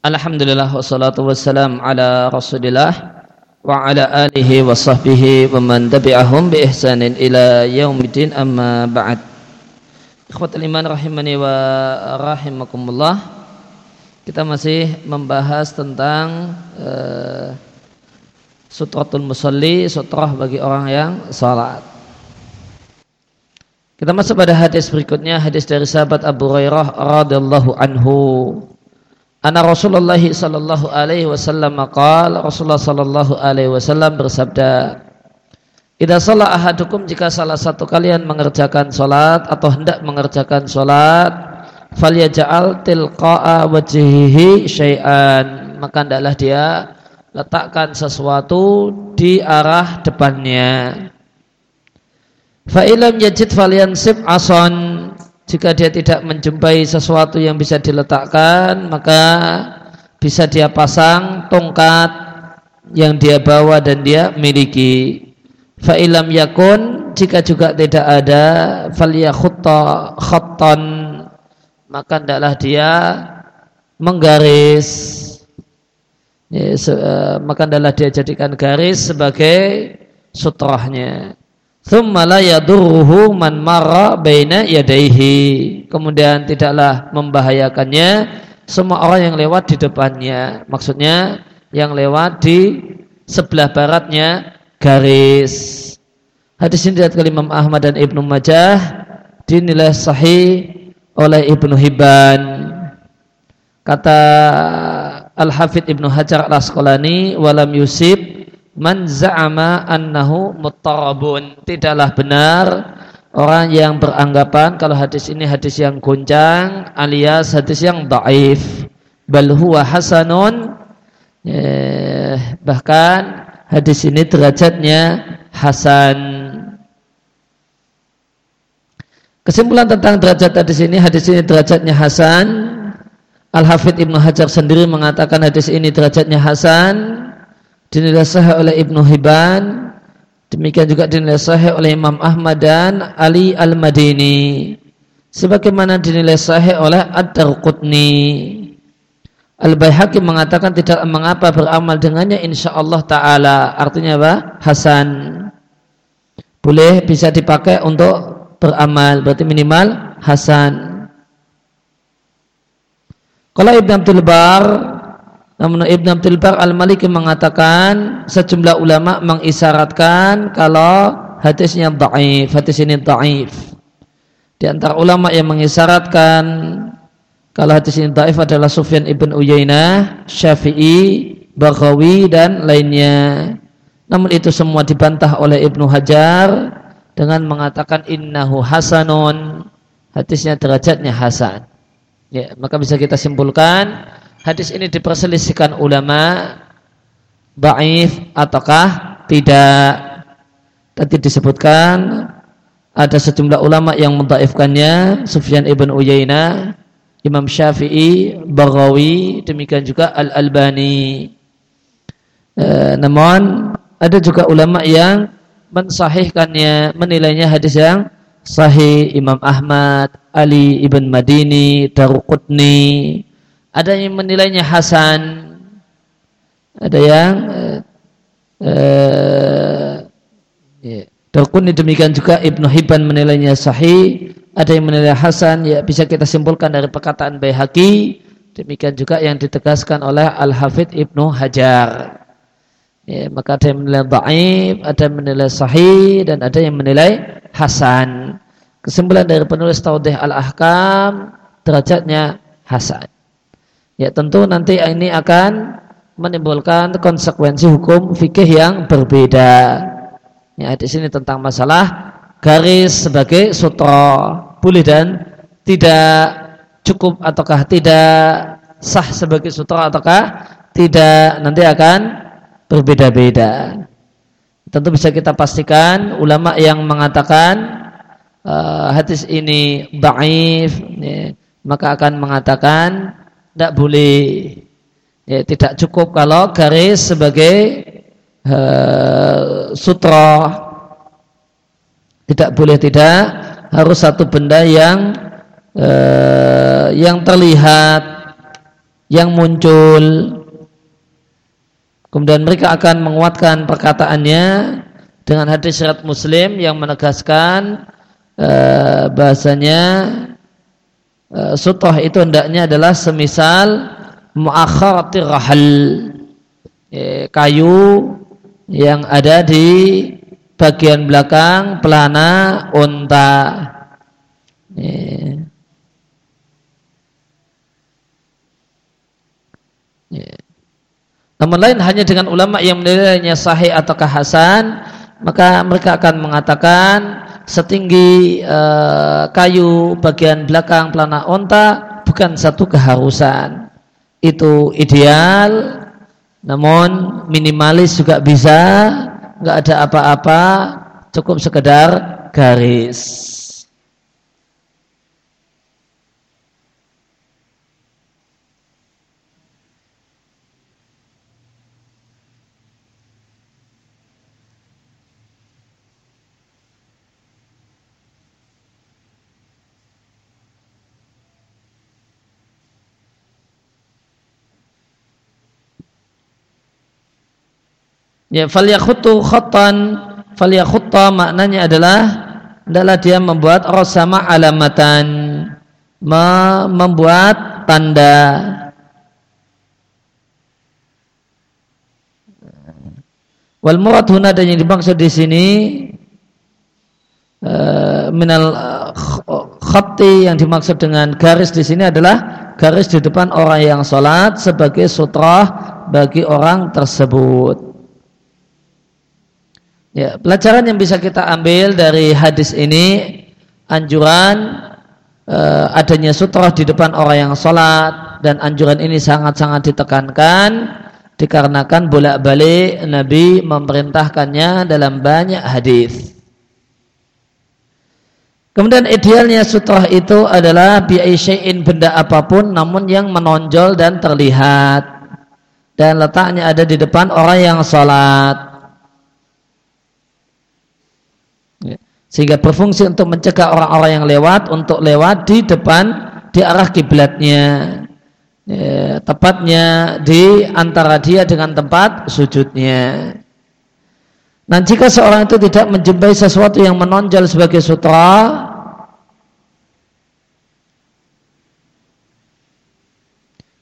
Alhamdulillah wassalatu wassalam ala rasulillah wa ala alihi wa sahbihi wa man tabi'ahum bi ihsanin ila yaumidin amma ba'd. Ikhwatul iman rahimani wa rahimakumullah. Kita masih membahas tentang uh, Sutratul Musalli, sutrah bagi orang yang salat. Kita masuk pada hadis berikutnya Hadis dari sahabat Abu Hurairah radhiyallahu anhu Ana Rasulullah sallallahu alaihi wasallam qala Rasulullah sallallahu alaihi wasallam bersabda Idza shalla ahadukum jika salah satu kalian mengerjakan salat atau hendak mengerjakan salat falyaj'al tilqa'a wajhihi syai'an. Maka hendaklah dia letakkan sesuatu di arah depannya. Fa ilam yajid falyansib ason jika dia tidak menjumpai sesuatu yang bisa diletakkan, maka bisa dia pasang tongkat yang dia bawa dan dia miliki. Fa'ilam yakun jika juga tidak ada falyakhutta khattan maka hendaklah dia menggaris ya, se, uh, maka hendaklah dia jadikan garis sebagai sutrahnya Thumma la yadurruhu man marra baina yadaihi. Kemudian tidaklah membahayakannya semua orang yang lewat di depannya. Maksudnya yang lewat di sebelah baratnya garis. Hadis ini diriwayatkan Imam Ahmad dan Ibnu Majah dinilai sahih oleh Ibnu Hibban. Kata Al-Hafidh Ibnu Hajar Al-Asqalani walam yusib man za'ama annahu muttarabun tidaklah benar orang yang beranggapan kalau hadis ini hadis yang goncang alias hadis yang dhaif bal huwa hasanun. Eh, bahkan hadis ini derajatnya hasan. Kesimpulan tentang derajat hadis ini hadis ini derajatnya hasan. Al-Hafidh Ibnu Hajar sendiri mengatakan hadis ini derajatnya hasan dinilai sahih oleh Ibnu Hibban demikian juga dinilai sahih oleh Imam Ahmad dan Ali Al-Madini. Sebagaimana dinilai sahih oleh Ad-Darqutni. Al-Baihaqi mengatakan tidak mengapa beramal dengannya insya Allah Ta'ala. Artinya apa? Hasan. Boleh bisa dipakai untuk beramal. Berarti minimal Hasan. Kalau Ibn Abdul Bar namun Ibn Abdul Bar Al-Maliki mengatakan sejumlah ulama mengisyaratkan kalau hadisnya dhaif, hadis ini dhaif. Di antara ulama yang mengisyaratkan kalau hadis ini dhaif adalah Sufyan ibn Uyainah, Syafi'i, Baghawi dan lainnya. Namun itu semua dibantah oleh Ibnu Hajar dengan mengatakan innahu hasanun. Hadisnya derajatnya hasan. Ya, maka bisa kita simpulkan hadis ini diperselisihkan ulama baif ataukah tidak? Tadi disebutkan ada sejumlah ulama yang mentaifkannya Sufyan ibn Uyainah Imam Syafi'i Baghawi demikian juga Al-Albani. E, namun ada juga ulama yang mensahihkannya menilainya hadis yang sahih. Imam Ahmad Ali ibn Madini Daruqutni ada yang menilainya hasan. Ada yang eh, eh, ya. Demikian juga Ibnu Hibban menilainya sahih. Ada yang menilai hasan ya bisa kita simpulkan dari perkataan Baihaqi. Demikian juga yang ditegaskan oleh Al-Hafidh Ibnu Hajar. Ya, maka ada yang menilai dhaif ada yang menilai sahih dan ada yang menilai hasan. Kesimpulan dari penulis Taudih Al-Ahkam derajatnya hasan ya tentu nanti ini akan menimbulkan konsekuensi hukum fikih yang berbeda. Ya, di sini tentang masalah garis sebagai sutra boleh dan tidak cukup ataukah tidak sah sebagai sutra ataukah tidak nanti akan berbeda-beda. Tentu bisa kita pastikan ulama yang mengatakan uh, hadis ini baif, ya, maka akan mengatakan tidak boleh. Ya, tidak cukup kalau garis sebagai uh, sutra. Tidak boleh tidak. Harus satu benda yang uh, yang terlihat yang muncul. Kemudian mereka akan menguatkan perkataannya dengan hadis syarat muslim yang menegaskan uh, bahasanya uh, sutoh itu hendaknya adalah semisal muakharatir rahal ya, kayu yang ada di bagian belakang pelana unta ya. Ya. Namun lain hanya dengan ulama yang menilainya sahih ataukah hasan maka mereka akan mengatakan setinggi uh, kayu bagian belakang pelana onta bukan satu keharusan itu ideal namun minimalis juga bisa nggak ada apa-apa cukup sekedar garis Ya falyakhuttu khattan falyakhutta maknanya adalah adalah dia membuat rasama alamatan. Membuat tanda. Wal murad huna dan yang dimaksud di sini uh, minal khatti yang dimaksud dengan garis di sini adalah garis di depan orang yang sholat sebagai sutrah bagi orang tersebut. Ya, pelajaran yang bisa kita ambil dari hadis ini anjuran uh, adanya sutroh di depan orang yang sholat dan anjuran ini sangat-sangat ditekankan dikarenakan bolak-balik Nabi memerintahkannya dalam banyak hadis. Kemudian idealnya sutroh itu adalah biaisyain benda apa pun namun yang menonjol dan terlihat dan letaknya ada di depan orang yang sholat. Sehingga berfungsi untuk mencegah orang-orang yang lewat untuk lewat di depan di arah kiblatnya. Ya, tepatnya di antara dia dengan tempat sujudnya. Nah jika seorang itu tidak menjumpai sesuatu yang menonjol sebagai sutra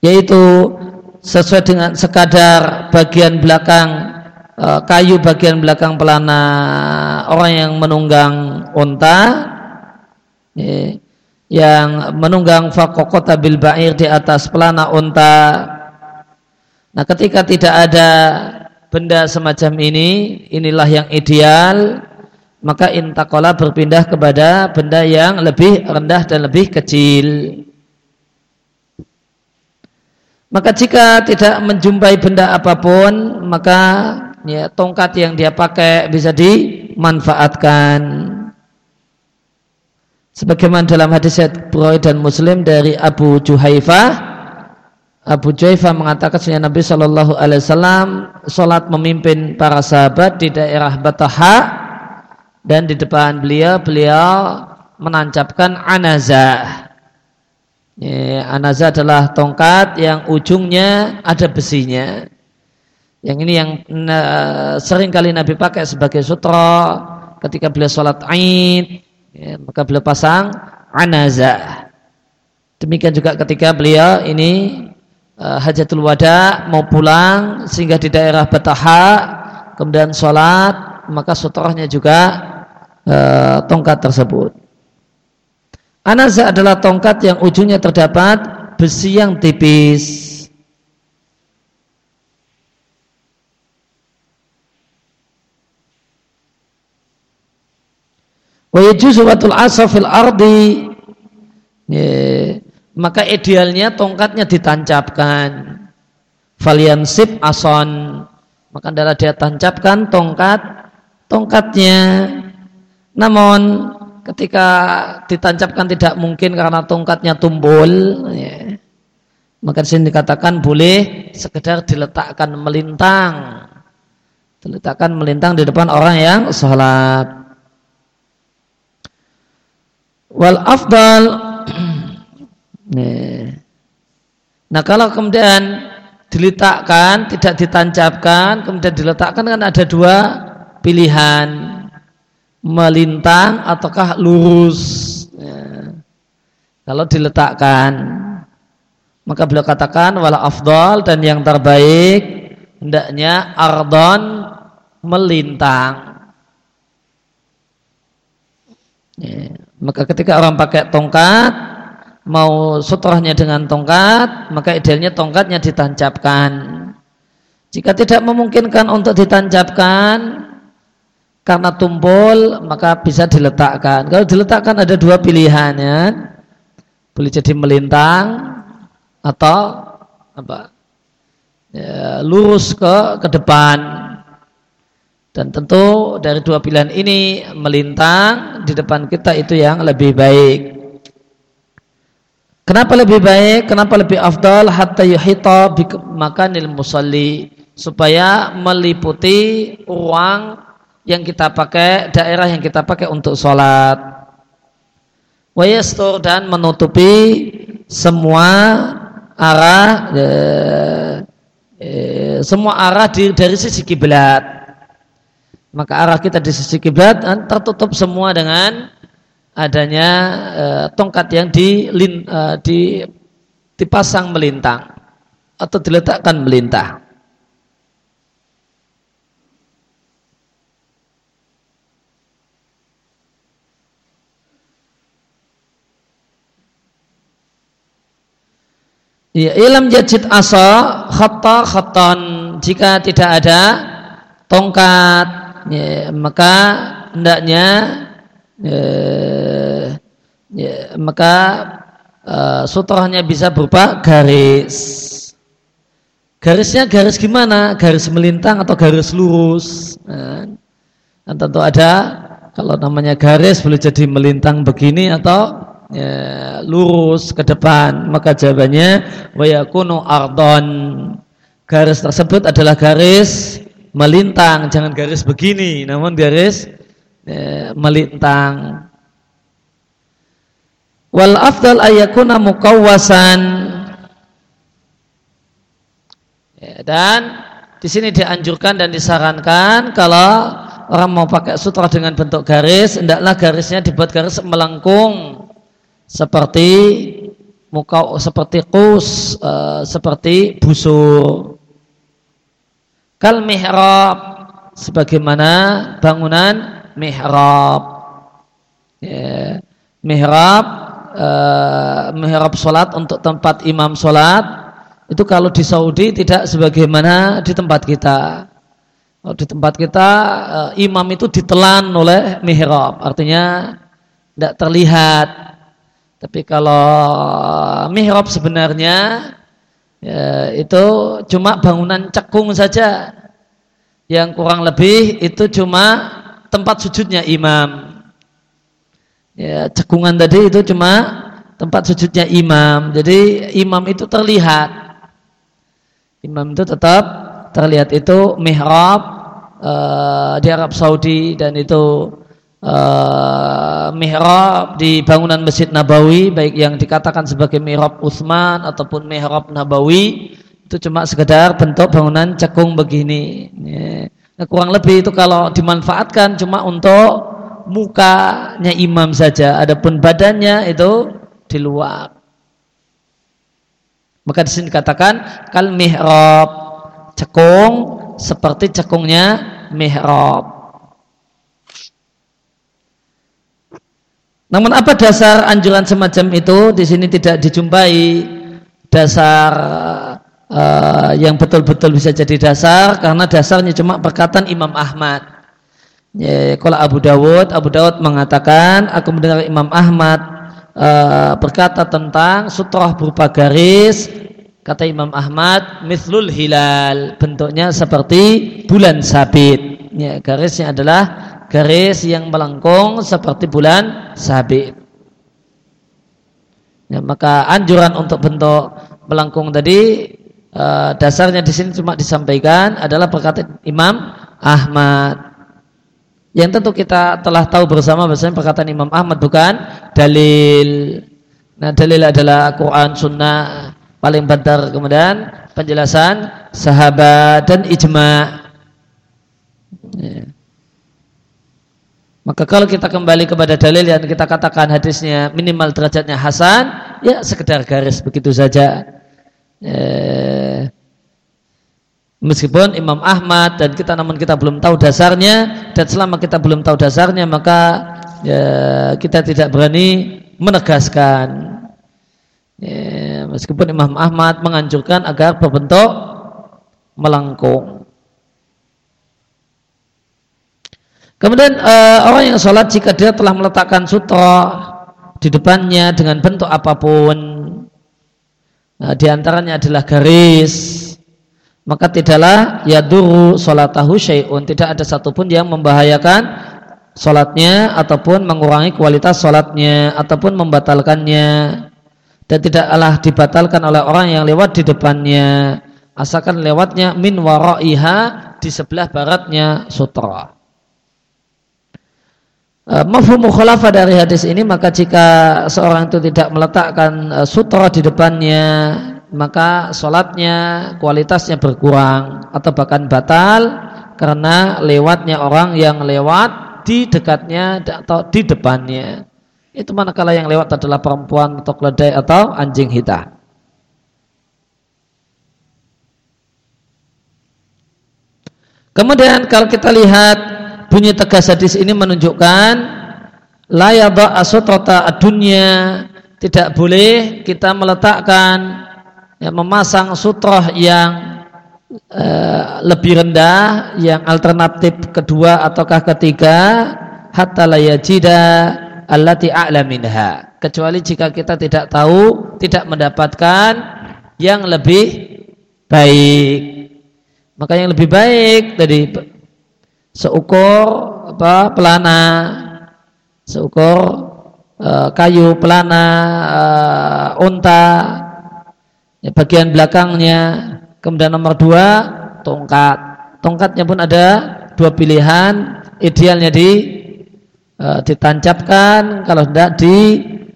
yaitu sesuai dengan sekadar bagian belakang Eh, kayu bagian belakang pelana orang yang menunggang unta ya, yang menunggang fakokota bil ba'ir di atas pelana unta. Nah ketika tidak ada benda semacam ini inilah yang ideal maka intakola berpindah kepada benda yang lebih rendah dan lebih kecil. Maka jika tidak menjumpai benda apa pun maka ya tongkat yang dia pakai bisa dimanfaatkan. Sebagaimana dalam hadis Bukhari dan Muslim dari Abu Juhaifah Abu Juhaifah mengatakan sunnah Nabi Shallallahu Alaihi Wasallam sholat memimpin para sahabat di daerah Bataha dan di depan beliau beliau menancapkan anazah ya, anazah adalah tongkat yang ujungnya ada besinya yang ini yang sering kali Nabi pakai sebagai sutra ketika beliau sholat Aid, ya, maka beliau pasang anazah. Demikian juga ketika beliau ini uh, hajatul wada mau pulang sehingga di daerah Bataha kemudian sholat maka sutrohnya juga uh, tongkat tersebut. Anazah adalah tongkat yang ujungnya terdapat besi yang tipis Wa yajuzu watul asa fil ardi. Maka idealnya tongkatnya ditancapkan. Falyansib ason. Maka adalah dia tancapkan tongkat tongkatnya. Namun ketika ditancapkan tidak mungkin karena tongkatnya tumbul, ya, maka sini dikatakan boleh sekedar diletakkan melintang, diletakkan melintang di depan orang yang sholat. Wal afdal Nah kalau kemudian diletakkan, tidak ditancapkan, kemudian diletakkan kan ada dua pilihan. Melintang ataukah lurus. Ya. Kalau diletakkan. Maka beliau katakan wala afdal dan yang terbaik hendaknya ardon melintang. Ya. Maka ketika orang pakai tongkat mau sutrohnya dengan tongkat, maka idealnya tongkatnya ditancapkan. Jika tidak memungkinkan untuk ditancapkan karena tumpul, maka bisa diletakkan. Kalau diletakkan ada dua pilihan ya. Boleh jadi melintang atau apa? Ya, lurus ke ke depan. Dan tentu dari dua pilihan ini melintang di depan kita itu yang lebih baik. Kenapa lebih baik? Kenapa lebih afdal? Hatta yuhita makanil musalli supaya meliputi ruang yang kita pakai, daerah yang kita pakai untuk sholat. Wayastur dan menutupi semua arah eh, eh, semua arah dari sisi kiblat. Maka arah kita di sisi kiblat tertutup semua dengan adanya uh, tongkat yang di, uh, di dipasang melintang atau diletakkan melintang. Ya, ilam jajid asa khatta khattan jika tidak ada tongkat ya, maka hendaknya ya, ya, maka uh, sutrohnya bisa berupa garis. Garisnya garis gimana? Garis melintang atau garis lurus? Nah, tentu ada kalau namanya garis boleh jadi melintang begini atau ya, lurus ke depan. Maka jawabannya wayakunu ardon. Garis tersebut adalah garis melintang, jangan garis begini, namun garis ya, melintang. Wal afdal ayakuna mukawwasan. Ya, dan di sini dianjurkan dan disarankan kalau orang mau pakai sutra dengan bentuk garis, hendaklah garisnya dibuat garis melengkung seperti muka seperti kus, uh, seperti busur. Kal mihrab sebagaimana bangunan mihrab. Ya, mihrab uh, mihrab solat untuk tempat imam solat itu kalau di Saudi tidak sebagaimana di tempat kita. Kalau di tempat kita uh, imam itu ditelan oleh mihrab, artinya tidak terlihat. Tapi kalau mihrab sebenarnya ya, itu cuma bangunan cekung saja yang kurang lebih itu cuma tempat sujudnya imam ya cekungan tadi itu cuma tempat sujudnya imam. Jadi imam itu terlihat. Imam itu tetap terlihat itu mihrab uh, di Arab Saudi dan itu uh, mihrab di bangunan Masjid Nabawi baik yang dikatakan sebagai mihrab Utsman ataupun mihrab Nabawi itu cuma sekedar bentuk bangunan cekung begini. Ya. Nah, kurang lebih itu kalau dimanfaatkan cuma untuk mukanya imam saja, adapun badannya itu di luar. Maka di sini dikatakan kal mihrab, cekung seperti cekungnya mihrab. Namun apa dasar anjuran semacam itu di sini tidak dijumpai dasar uh, yang betul-betul bisa jadi dasar karena dasarnya cuma perkataan Imam Ahmad. Ya, kalau Abu Dawud, Abu Dawud mengatakan, aku mendengar Imam Ahmad uh, berkata tentang sutroh berupa garis. Kata Imam Ahmad, mithlul hilal, bentuknya seperti bulan sabit. Ya, garisnya adalah garis yang melengkung seperti bulan sabit. Ya, maka anjuran untuk bentuk melengkung tadi uh, dasarnya di sini cuma disampaikan adalah perkataan Imam Ahmad yang tentu kita telah tahu bersama bahasanya perkataan Imam Ahmad bukan dalil. Nah dalil adalah Quran, Sunnah paling bantar kemudian penjelasan sahabat dan ijma ya. Maka kalau kita kembali kepada dalil yang kita katakan hadisnya minimal derajatnya hasan ya sekedar garis begitu saja ya. meskipun Imam Ahmad dan kita namun kita belum tahu dasarnya dan selama kita belum tahu dasarnya maka ya, kita tidak berani menegaskan Ya, meskipun Imam Ahmad menganjurkan agar berbentuk melengkung. Kemudian uh, orang yang sholat jika dia telah meletakkan sutra di depannya dengan bentuk apa pun, nah, di antaranya adalah garis, maka tidaklah yaduru sholatahu syai'un, tidak ada satupun yang membahayakan sholatnya ataupun mengurangi kualitas sholatnya ataupun membatalkannya dan tidaklah dibatalkan oleh orang yang lewat di depannya asalkan lewatnya min waraiha di sebelah baratnya sutra. E, mafhum mukhalafah dari hadis ini maka jika seorang itu tidak meletakkan e, sutra di depannya maka sholatnya kualitasnya berkurang atau bahkan batal karena lewatnya orang yang lewat di dekatnya atau di depannya itu manakala yang lewat adalah perempuan atau keledai atau anjing hitam. Kemudian kalau kita lihat bunyi tegas hadis ini menunjukkan la asutrata dunya tidak boleh kita meletakkan ya, memasang sutroh yang uh, lebih rendah yang alternatif kedua ataukah ketiga hatta la yajida allati a'la minha. Kecuali jika kita tidak tahu tidak mendapatkan yang lebih baik. Maka yang lebih baik tadi seukur apa pelana. Seukur uh, kayu pelana uh, unta ya, bagian belakangnya. Kemudian nomor dua tongkat. Tongkatnya pun ada dua pilihan. Idealnya di e, ditancapkan kalau tidak di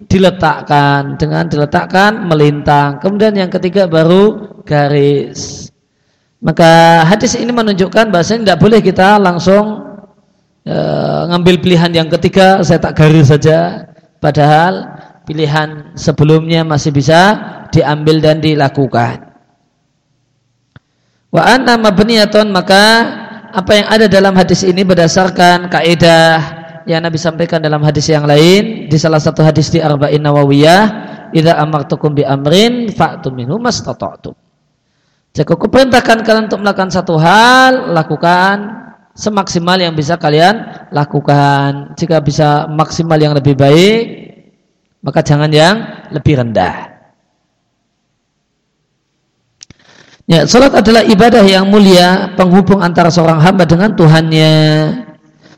diletakkan. Dengan diletakkan melintang. Kemudian yang ketiga baru garis maka hadis ini menunjukkan bahasanya tidak boleh kita langsung e, ngambil pilihan yang ketiga saya tak garis saja. Padahal pilihan sebelumnya masih bisa diambil dan dilakukan. Wa anna mabniyatun maka apa yang ada dalam hadis ini berdasarkan kaidah yang Nabi sampaikan dalam hadis yang lain di salah satu hadis di Arba'in Nawawiyah idza amartukum bi amrin fa'tu minhu mastata'tum jika kuperintahkan kalian untuk melakukan satu hal lakukan semaksimal yang bisa kalian lakukan jika bisa maksimal yang lebih baik maka jangan yang lebih rendah Ya, salat adalah ibadah yang mulia, penghubung antara seorang hamba dengan Tuhannya.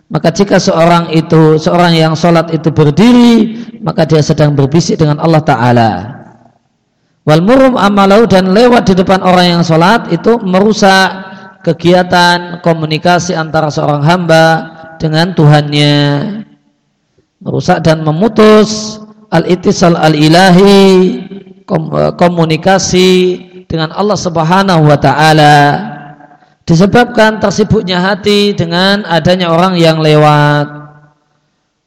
Maka jika seorang itu seorang yang sholat itu berdiri, maka dia sedang berbisik dengan Allah Taala. Wal murum amalau dan lewat di depan orang yang sholat itu merusak kegiatan komunikasi antara seorang hamba dengan Tuhannya, merusak dan memutus al itisal al ilahi komunikasi dengan Allah Subhanahu wa taala. Disebabkan tersibuknya hati dengan adanya orang yang lewat.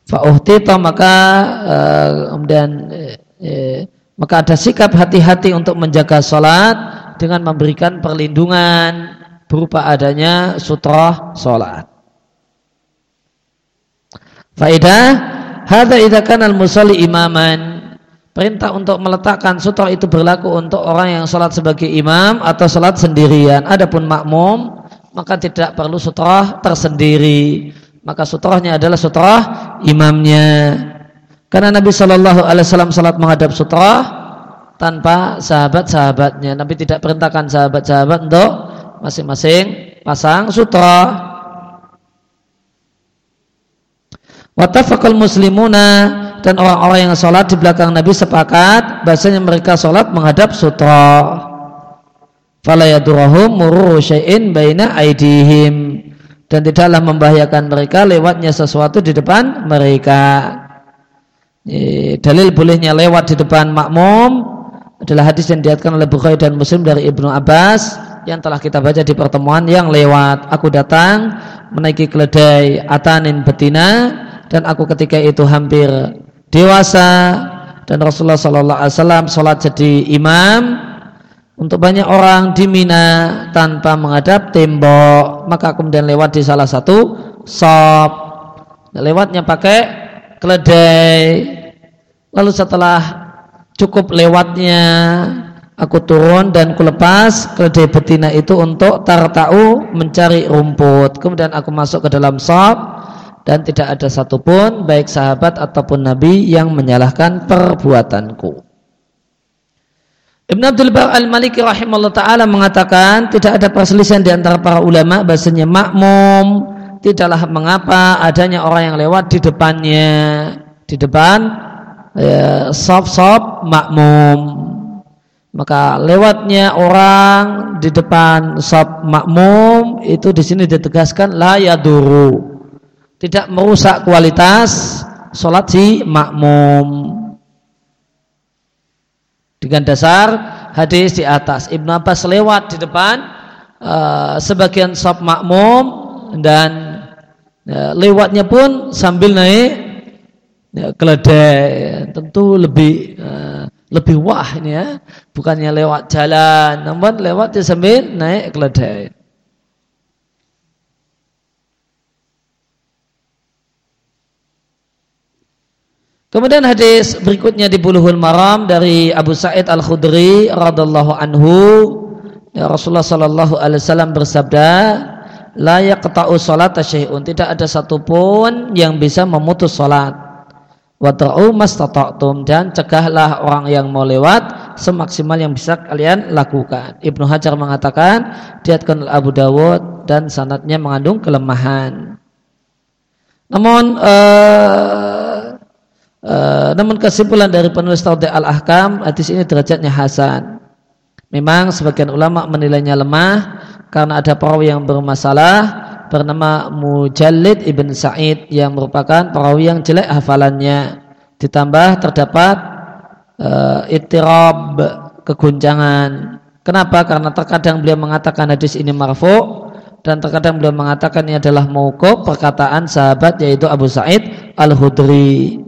Fa'uhtita maka uh, kemudian uh, uh, maka ada sikap hati-hati untuk menjaga sholat dengan memberikan perlindungan berupa adanya sutroh sholat Faidah Hada idakan al-musalli imaman Perintah untuk meletakkan sutra itu berlaku untuk orang yang sholat sebagai imam atau sholat sendirian. Adapun makmum maka tidak perlu sutra tersendiri. Maka sutrahnya adalah sutrah imamnya. Karena Nabi Shallallahu Alaihi Wasallam sholat menghadap sutra tanpa sahabat-sahabatnya. Nabi tidak perintahkan sahabat-sahabat untuk masing-masing pasang sutra. Watafakul muslimuna dan orang-orang yang sholat di belakang Nabi sepakat bahasanya mereka sholat menghadap sutra falayadurahum mururu syai'in baina aidihim dan tidaklah membahayakan mereka lewatnya sesuatu di depan mereka dalil bolehnya lewat di depan makmum adalah hadis yang diatkan oleh Bukhari dan Muslim dari Ibnu Abbas yang telah kita baca di pertemuan yang lewat. Aku datang menaiki keledai atanin betina dan aku ketika itu hampir dewasa dan Rasulullah Sallallahu Alaihi Wasallam sholat jadi imam untuk banyak orang di Mina tanpa menghadap tembok maka kemudian lewat di salah satu sop lewatnya pakai keledai. Lalu setelah cukup lewatnya aku turun dan ku lepas keledai betina itu untuk tartau mencari rumput. Kemudian aku masuk ke dalam sop dan tidak ada satupun baik sahabat ataupun nabi yang menyalahkan perbuatanku. Ibn Abdul Bar al-Maliki rahimahullah ta'ala mengatakan tidak ada perselisihan di antara para ulama bahasanya makmum tidaklah mengapa adanya orang yang lewat di depannya di depan ya, sop-sop makmum. Maka lewatnya orang di depan sop makmum itu di sini ditegaskan la yaduru. Tidak merusak kualitas sholat si makmum. Dengan dasar hadis di atas Ibnu Abbas lewat di depan uh, sebagian sop makmum dan uh, lewatnya pun sambil naik ya, keledai tentu lebih uh, lebih wah ini ya. Bukannya lewat jalan namun lewat sambil naik keledai. Kemudian hadis berikutnya di Buluhul Maram dari Abu Sa'id Al-Khudri radhiallahu anhu. Ya Rasulullah sallallahu alaihi wasallam bersabda la yaqta'u salata syai'un tidak ada satupun yang bisa memutus salat Wadra'u mastata'tum dan cegahlah orang yang mau lewat semaksimal yang bisa kalian lakukan. Ibnu Hajar mengatakan diatkan Abu Dawud dan sanatnya mengandung kelemahan. Namun uh, uh, namun kesimpulan dari penulis Taudih Al-Ahkam hadis ini derajatnya hasan. Memang sebagian ulama menilainya lemah karena ada perawi yang bermasalah bernama Mujallid ibn Sa'id yang merupakan perawi yang jelek hafalannya. Ditambah terdapat uh, ittirab keguncangan. Kenapa? Karena terkadang beliau mengatakan hadis ini marfu dan terkadang beliau mengatakan ini adalah mauquf perkataan sahabat yaitu Abu Sa'id Al-Hudri.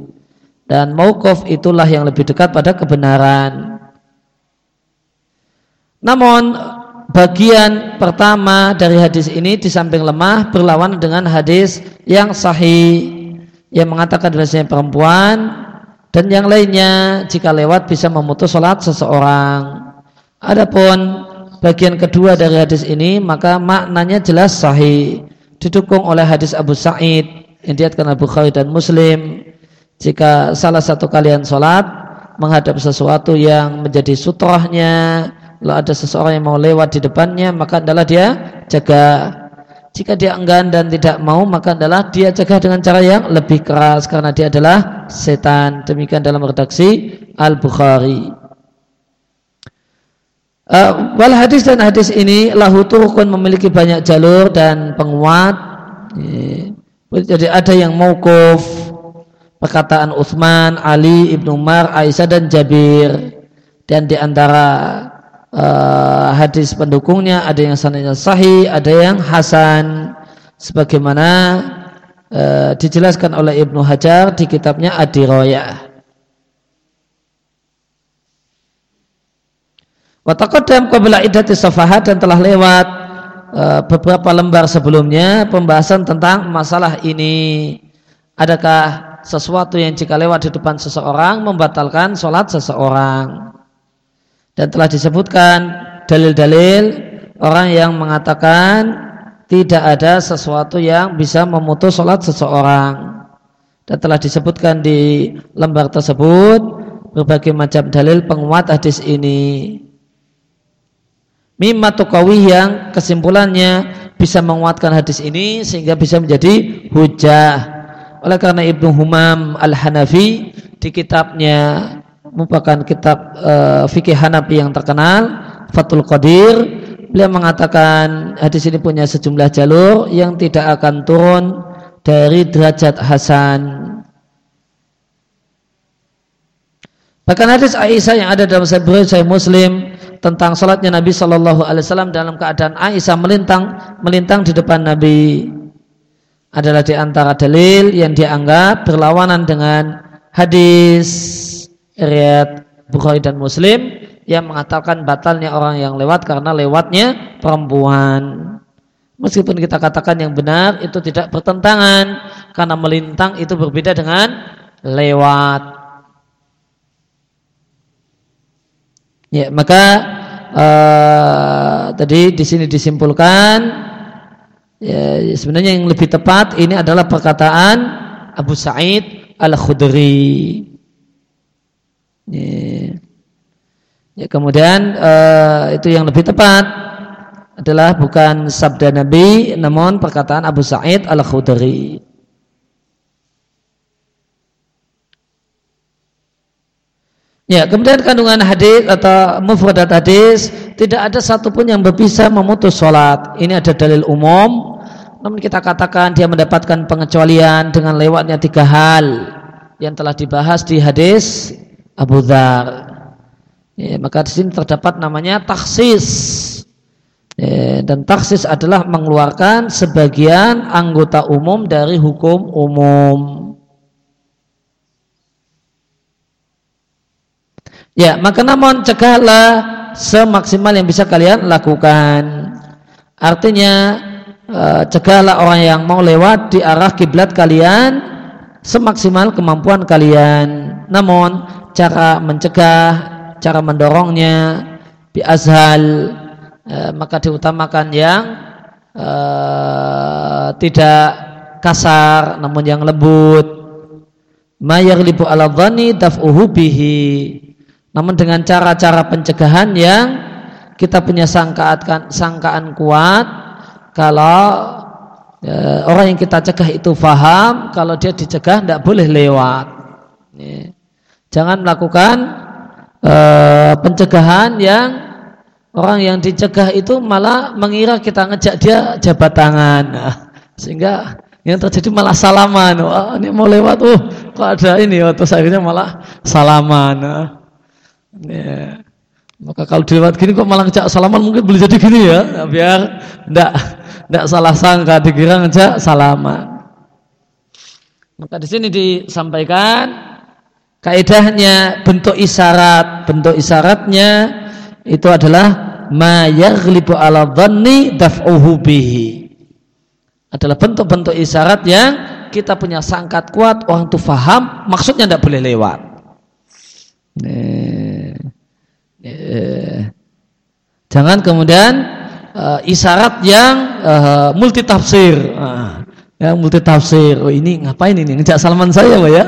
Dan mauquf itulah yang lebih dekat pada kebenaran. Namun bagian pertama dari hadis ini di samping lemah berlawan dengan hadis yang sahih yang mengatakan bahasanya perempuan dan yang lainnya jika lewat bisa memutus sholat seseorang. Adapun bagian kedua dari hadis ini maka maknanya jelas sahih didukung oleh hadis Abu Sa'id yang diatkan Abu Bukhari dan Muslim jika salah satu kalian sholat menghadap sesuatu yang menjadi sutrahnya kalau ada seseorang yang mau lewat di depannya maka adalah dia jaga. Jika dia enggan dan tidak mau maka adalah dia jaga dengan cara yang lebih keras karena dia adalah setan. Demikian dalam redaksi Al-Bukhari. Uh, wal hadis dan hadis ini lahu turukun memiliki banyak jalur dan penguat. Jadi ada yang mauquf perkataan Utsman, Ali, Ibnu Umar, Aisyah dan Jabir. Dan di antara uh, hadis pendukungnya ada yang sanadnya sahih, ada yang hasan sebagaimana uh, dijelaskan oleh Ibnu Hajar di kitabnya Ad-Dirayah. Wa taqaddam qabla iddati safahat dan telah lewat uh, beberapa lembar sebelumnya pembahasan tentang masalah ini. Adakah sesuatu yang jika lewat di depan seseorang membatalkan sholat seseorang? Dan telah disebutkan dalil-dalil orang yang mengatakan tidak ada sesuatu yang bisa memutus sholat seseorang. Dan telah disebutkan di lembar tersebut berbagai macam dalil penguat hadis ini. Mimma tukawi yang kesimpulannya bisa menguatkan hadis ini sehingga bisa menjadi hujah. Oleh karena Ibnu Humam Al-Hanafi di kitabnya merupakan kitab uh, fikih Hanafi yang terkenal Fathul Qadir. Beliau mengatakan hadis ini punya sejumlah jalur yang tidak akan turun dari derajat hasan. Bahkan hadis Aisyah yang ada dalam Bukhari Sahih Muslim tentang salatnya Nabi Shallallahu Alaihi Wasallam dalam keadaan Aisyah melintang melintang di depan Nabi. Adalah di antara dalil yang dianggap berlawanan dengan hadis riwayat Bukhari dan Muslim yang mengatakan batalnya orang yang lewat karena lewatnya perempuan. Meskipun kita katakan yang benar itu tidak bertentangan karena melintang itu berbeda dengan lewat. Ya, maka uh, tadi di sini disimpulkan ya, sebenarnya yang lebih tepat ini adalah perkataan Abu Sa'id Al-Khudri. Ya. ya, kemudian uh, itu yang lebih tepat adalah bukan sabda Nabi namun perkataan Abu Sa'id Al-Khudri. Ya, kemudian kandungan hadis atau mufradat hadis tidak ada satupun yang bisa memutus sholat. Ini ada dalil umum. Namun kita katakan dia mendapatkan pengecualian dengan lewatnya tiga hal yang telah dibahas di hadis Abu Dhar. Ya, maka di sini terdapat namanya taksis. Ya, dan taksis adalah mengeluarkan sebagian anggota umum dari hukum umum. Ya, maka namun cegahlah semaksimal yang bisa kalian lakukan. Artinya eh, cegahlah orang yang mau lewat di arah kiblat kalian semaksimal kemampuan kalian. Namun cara mencegah, cara mendorongnya bi azhal eh, maka diutamakan yang uh, tidak kasar namun yang lembut. Ma yaghlibu ala dhani daf'uhu bihi namun dengan cara-cara pencegahan yang kita punya sangkaan, sangkaan kuat kalau ya, orang yang kita cegah itu faham kalau dia dicegah tidak boleh lewat. Ya. Jangan melakukan uh, pencegahan yang orang yang dicegah itu malah mengira kita ngejak dia jabat tangan. Nah, sehingga yang terjadi malah salaman. Wah, ini mau lewat, oh kok ada ini, oh, terus akhirnya malah salaman. Nah, Ya. Maka kalau dilewat gini kok malah ngejak salaman mungkin boleh jadi gini ya, nah, biar ndak ndak salah sangka dikira ngejak salaman. Maka di sini disampaikan kaidahnya bentuk isyarat, bentuk isyaratnya itu adalah ma yaghlibu ala dhanni daf'uhu bihi. Adalah bentuk-bentuk isyarat yang kita punya sangkat kuat orang itu faham maksudnya tidak boleh lewat. Nih. Eh, jangan kemudian uh, isyarat yang uh, multi tafsir. Uh, ya multi tafsir. Oh, ini ngapain ini? Ngejak salaman saya, ya?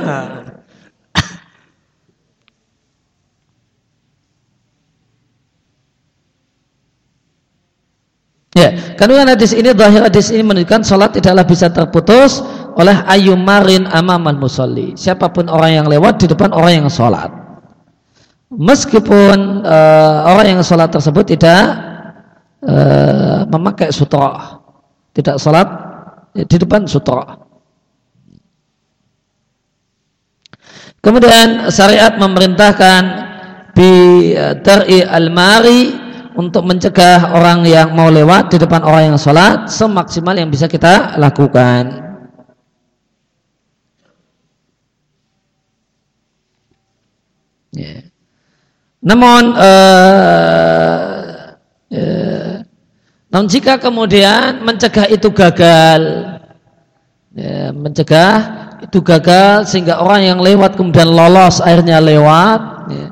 Ya, kandungan hadis ini, zahir hadis ini menunjukkan sholat tidaklah bisa terputus oleh ayumarin amaman musolli. Siapa pun orang yang lewat di depan orang yang sholat meskipun uh, orang yang sholat tersebut tidak uh, memakai sutra. Tidak sholat di depan sutra. Kemudian syariat memerintahkan bi dari al-mari untuk mencegah orang yang mau lewat di depan orang yang sholat semaksimal yang bisa kita lakukan yeah. Namun uh, namun jika kemudian mencegah itu gagal, ya, mencegah itu gagal sehingga orang yang lewat kemudian lolos akhirnya lewat, ya,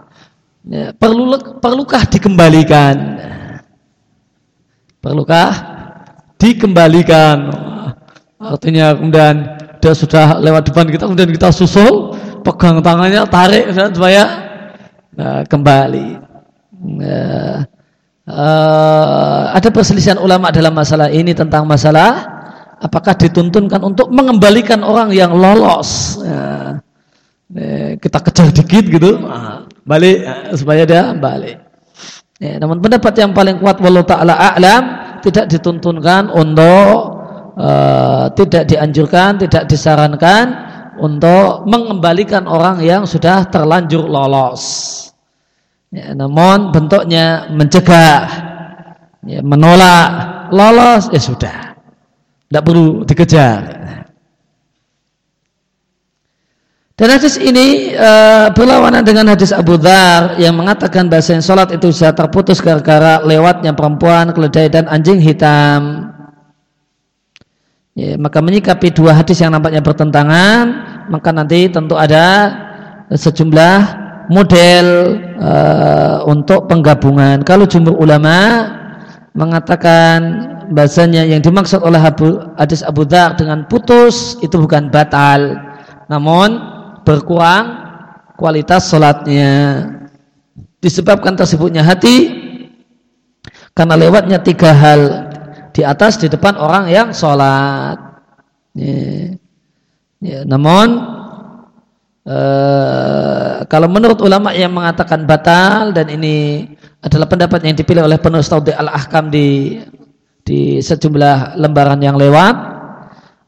ya, perlu perlukah dikembalikan? Perlukah dikembalikan? Artinya kemudian dia sudah lewat depan kita kemudian kita susul, pegang tangannya, tarik supaya uh, kembali. Uh, ada perselisihan ulama dalam masalah ini tentang masalah apakah dituntunkan untuk mengembalikan orang yang lolos. Uh, kita kejar dikit gitu, uh, balik uh, supaya dia balik. Ya, namun pendapat yang paling kuat walau taala a'lam tidak dituntunkan untuk uh, tidak dianjurkan, tidak disarankan untuk mengembalikan orang yang sudah terlanjur lolos. Ya, namun bentuknya mencegah, ya, menolak, lolos, ya sudah, tidak perlu dikejar. Dan hadis ini e, berlawanan dengan hadis Abu Dhar yang mengatakan bahasa yang sholat itu bisa terputus gara-gara lewatnya perempuan, keledai dan anjing hitam. Ya, maka menyikapi dua hadis yang nampaknya bertentangan, maka nanti tentu ada sejumlah model e, untuk penggabungan. Kalau jumhur ulama mengatakan bahasanya yang dimaksud oleh hadis Abu Dhar dengan putus itu bukan batal, namun berkurang kualitas sholatnya disebabkan tersebutnya hati karena lewatnya tiga hal di atas di depan orang yang sholat ya. Ya, namun eh, kalau menurut ulama yang mengatakan batal dan ini adalah pendapat yang dipilih oleh penulis Taudi al-ahkam di di sejumlah lembaran yang lewat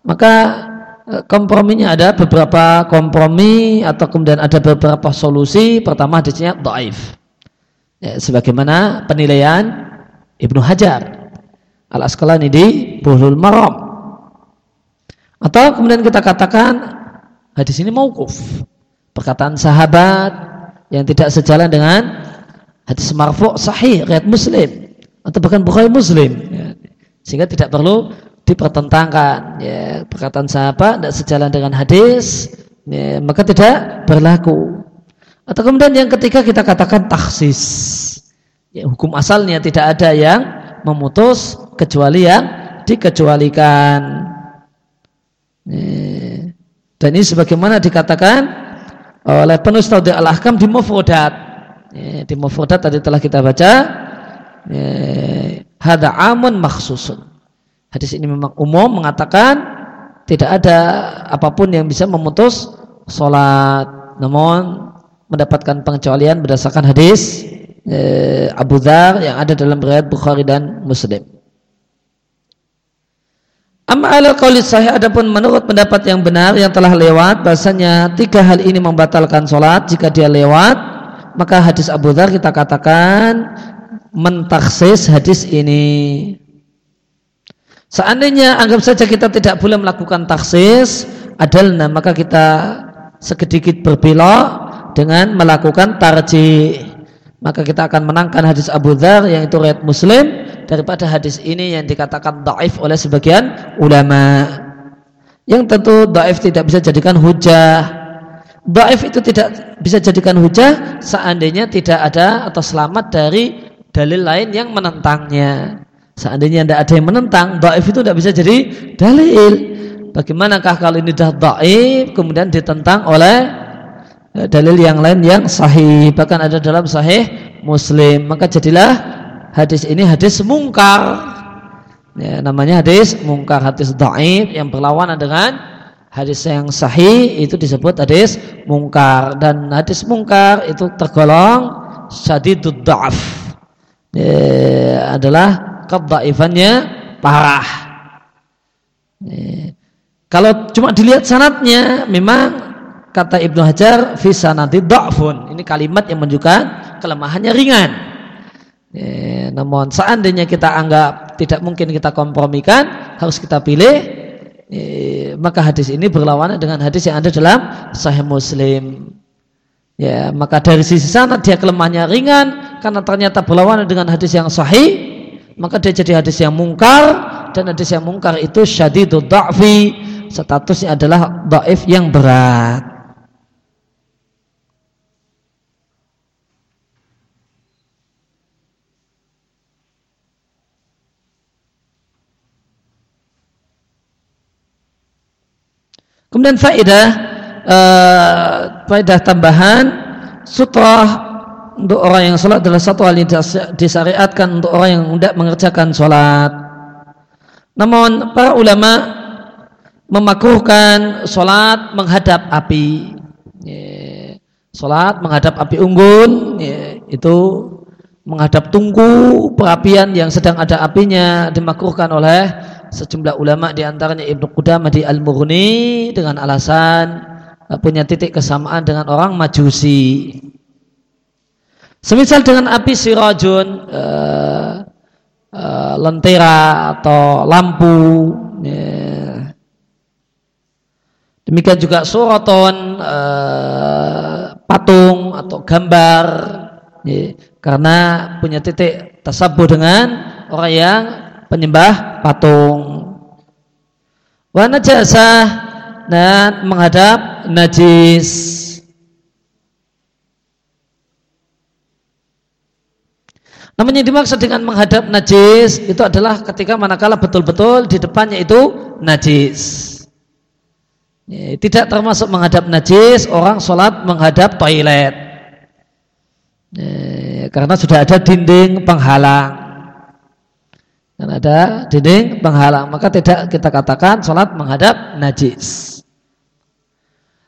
maka komprominya ada beberapa kompromi atau kemudian ada beberapa solusi. Pertama hadisnya dhaif. Ya, sebagaimana penilaian Ibnu Hajar Al Asqalani di Buhlul Maram. Atau kemudian kita katakan hadis ini mauquf. Perkataan sahabat yang tidak sejalan dengan hadis marfu' sahih riwayat Muslim atau bahkan Bukhari Muslim. Ya. Sehingga tidak perlu dipertentangkan. Ya perkataan sahabat tidak sejalan dengan hadis ya, maka tidak berlaku. Atau kemudian yang ketiga kita katakan taksis. Ya, hukum asalnya tidak ada yang memutus kecuali yang dikecualikan. Ya. dan ini sebagaimana dikatakan oleh penulis Taudi al-Ahkam di Mufrodat ya, di Mufrodat tadi telah kita baca. Ya, hada amun maksusun Hadis ini memang umum mengatakan tidak ada apa pun yang bisa memutus sholat. Namun mendapatkan pengecualian berdasarkan hadis eh, Abu Dhar yang ada dalam riwayat Bukhari dan Muslim. Amma ala qawli sahih adapun menurut pendapat yang benar yang telah lewat bahasanya tiga hal ini membatalkan sholat jika dia lewat maka hadis Abu Dhar kita katakan mentaksis hadis ini Seandainya anggap saja kita tidak boleh melakukan taksis, adalna maka kita sedikit berbelok dengan melakukan tarji. Maka kita akan menangkan hadis Abu Dhar yang itu riwayat Muslim daripada hadis ini yang dikatakan daif oleh sebagian ulama. Yang tentu daif tidak bisa jadikan hujah. Daif itu tidak bisa jadikan hujah seandainya tidak ada atau selamat dari dalil lain yang menentangnya. Seandainya tidak ada yang menentang, daif itu tidak bisa jadi dalil. Bagaimanakah kalau ini dah daif kemudian ditentang oleh eh, dalil yang lain yang sahih? Bahkan ada dalam sahih Muslim. Maka jadilah hadis ini hadis mungkar. Ya, namanya hadis mungkar hadis daif yang berlawanan dengan hadis yang sahih itu disebut hadis mungkar. Dan hadis mungkar itu tergolong syadidud da'af ya, adalah kedaifannya parah. Kalau cuma dilihat sanatnya memang kata Ibnu Hajar fi sanati dha'fun. Ini kalimat yang menunjukkan kelemahannya ringan. Namun seandainya kita anggap tidak mungkin kita kompromikan, harus kita pilih, maka hadis ini berlawanan dengan hadis yang ada dalam Sahih Muslim. Ya, maka dari sisi sana dia kelemahannya ringan karena ternyata berlawanan dengan hadis yang sahih maka dia jadi hadis yang mungkar dan hadis yang mungkar itu syadidud da'fi. Statusnya adalah da'if yang berat. Kemudian faedah uh, faedah tambahan sutrah untuk orang yang sholat adalah satu hal yang disyariatkan untuk orang yang tidak mengerjakan sholat. Namun para ulama memakruhkan sholat menghadap api. Sholat menghadap api unggun itu menghadap tungku perapian yang sedang ada apinya dimakruhkan oleh sejumlah ulama di antaranya Ibnu Qudamah di Al-Mughni dengan alasan punya titik kesamaan dengan orang majusi. Semisal dengan api sirajun, uh, uh, lentera atau lampu, ya. demikian juga suraton, uh, patung atau gambar, ya. karena punya titik tasabuh dengan orang yang penyembah patung. Wana jasa dan menghadap najis. Namun yang dimaksud dengan menghadap najis itu adalah ketika manakala betul-betul di depannya itu najis. Ya, tidak termasuk menghadap najis orang sholat menghadap toilet. Ya, karena sudah ada dinding penghalang. Karena ada dinding penghalang. Maka tidak kita katakan sholat menghadap najis.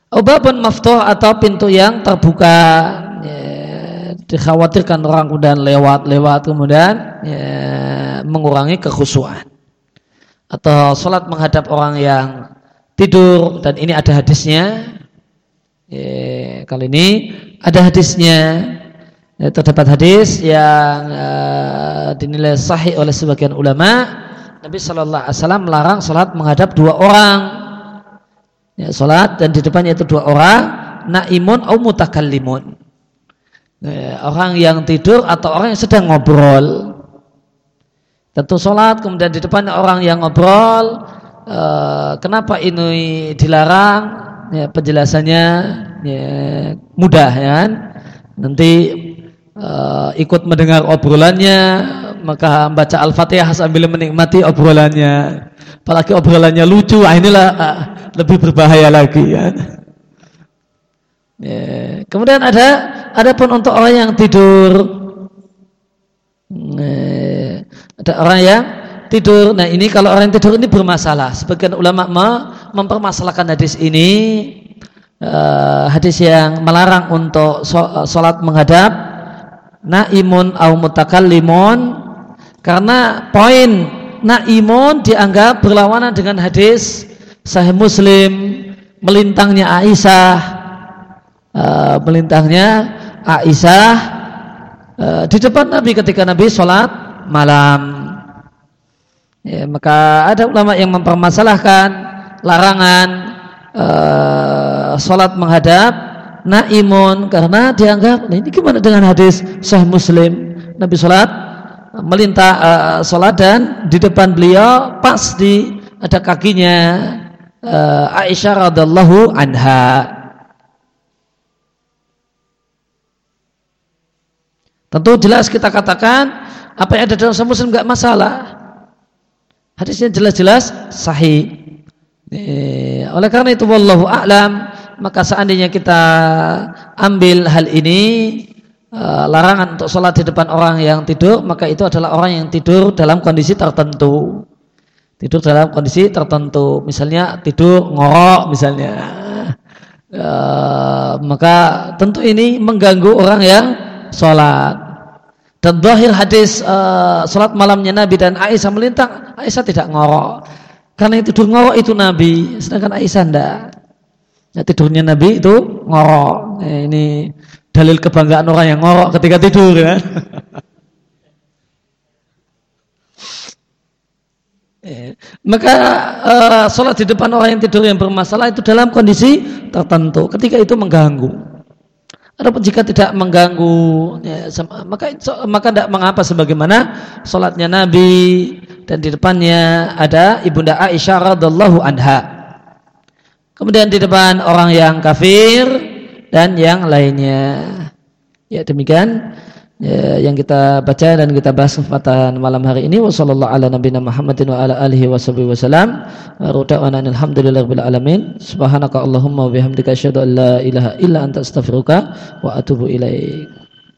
Ubabun maftuh atau pintu yang terbuka dikhawatirkan orang kemudian lewat-lewat kemudian ya, mengurangi kekhusyuan. Atau sholat menghadap orang yang tidur dan ini ada hadisnya. Ya, kali ini ada hadisnya. Ya, terdapat hadis yang uh, dinilai sahih oleh sebagian ulama. Nabi Shallallahu Alaihi Wasallam melarang sholat menghadap dua orang. Ya, sholat dan di depannya itu dua orang. Naimun atau mutakallimun orang yang tidur atau orang yang sedang ngobrol. Tentu sholat, kemudian di depan orang yang ngobrol. Eh, kenapa ini dilarang? Ya, penjelasannya ya, mudah ya kan? Nanti uh, ikut mendengar obrolannya, maka baca Al-Fatihah sambil menikmati obrolannya. Apalagi obrolannya lucu, ah inilah uh, lebih berbahaya lagi ya. Ya. Kemudian ada ada pun untuk orang yang tidur ya. ada orang yang tidur. Nah ini kalau orang yang tidur ini bermasalah. Sebagian ulama mempermasalahkan hadis ini uh, hadis yang melarang untuk sholat menghadap naimun au mutakallimun karena poin naimun dianggap berlawanan dengan hadis sahih Muslim melintangnya Aisyah uh, melintangnya Aisyah uh, di depan Nabi ketika Nabi sholat malam. Ya, maka ada ulama yang mempermasalahkan larangan uh, sholat menghadap naimun karena dianggap ini gimana dengan hadis Sahih Muslim Nabi sholat melintah uh, sholat dan di depan beliau pas di ada kakinya uh, Aisyah radhiallahu anha Tentu jelas kita katakan apa yang ada dalam Sahih Muslim nggak masalah. Hadisnya jelas-jelas sahih. E, oleh karena itu wallahu a'lam maka seandainya kita ambil hal ini e, larangan untuk sholat di depan orang yang tidur maka itu adalah orang yang tidur dalam kondisi tertentu tidur dalam kondisi tertentu misalnya tidur ngorok misalnya e, maka tentu ini mengganggu orang yang sholat dan zahir hadis uh, salat malamnya Nabi dan Aisyah melintang, Aisyah tidak ngorok. Karena itu tidur ngorok itu Nabi, sedangkan Aisyah tidak. Ya, tidurnya Nabi itu ngorok. Ya, ini dalil kebanggaan orang yang ngorok ketika tidur ya. ya. Maka uh, sholat di depan orang yang tidur yang bermasalah itu dalam kondisi tertentu. Ketika itu mengganggu. Adapun jika tidak mengganggu, ya, maka maka tidak mengapa sebagaimana solatnya Nabi dan di depannya ada ibunda Aisyah radhiallahu anha. Kemudian di depan orang yang kafir dan yang lainnya. Ya demikian ya, yang kita baca dan kita bahas kesempatan malam hari ini. Wasallallahu ala nabiyina Muhammadin wa ala alihi washabihi wasallam wa alhamdulillahil alamin. Subhanaka allahumma wa bihamdika asyhadu an la ilaha illa anta astaghfiruka wa atubu ilaik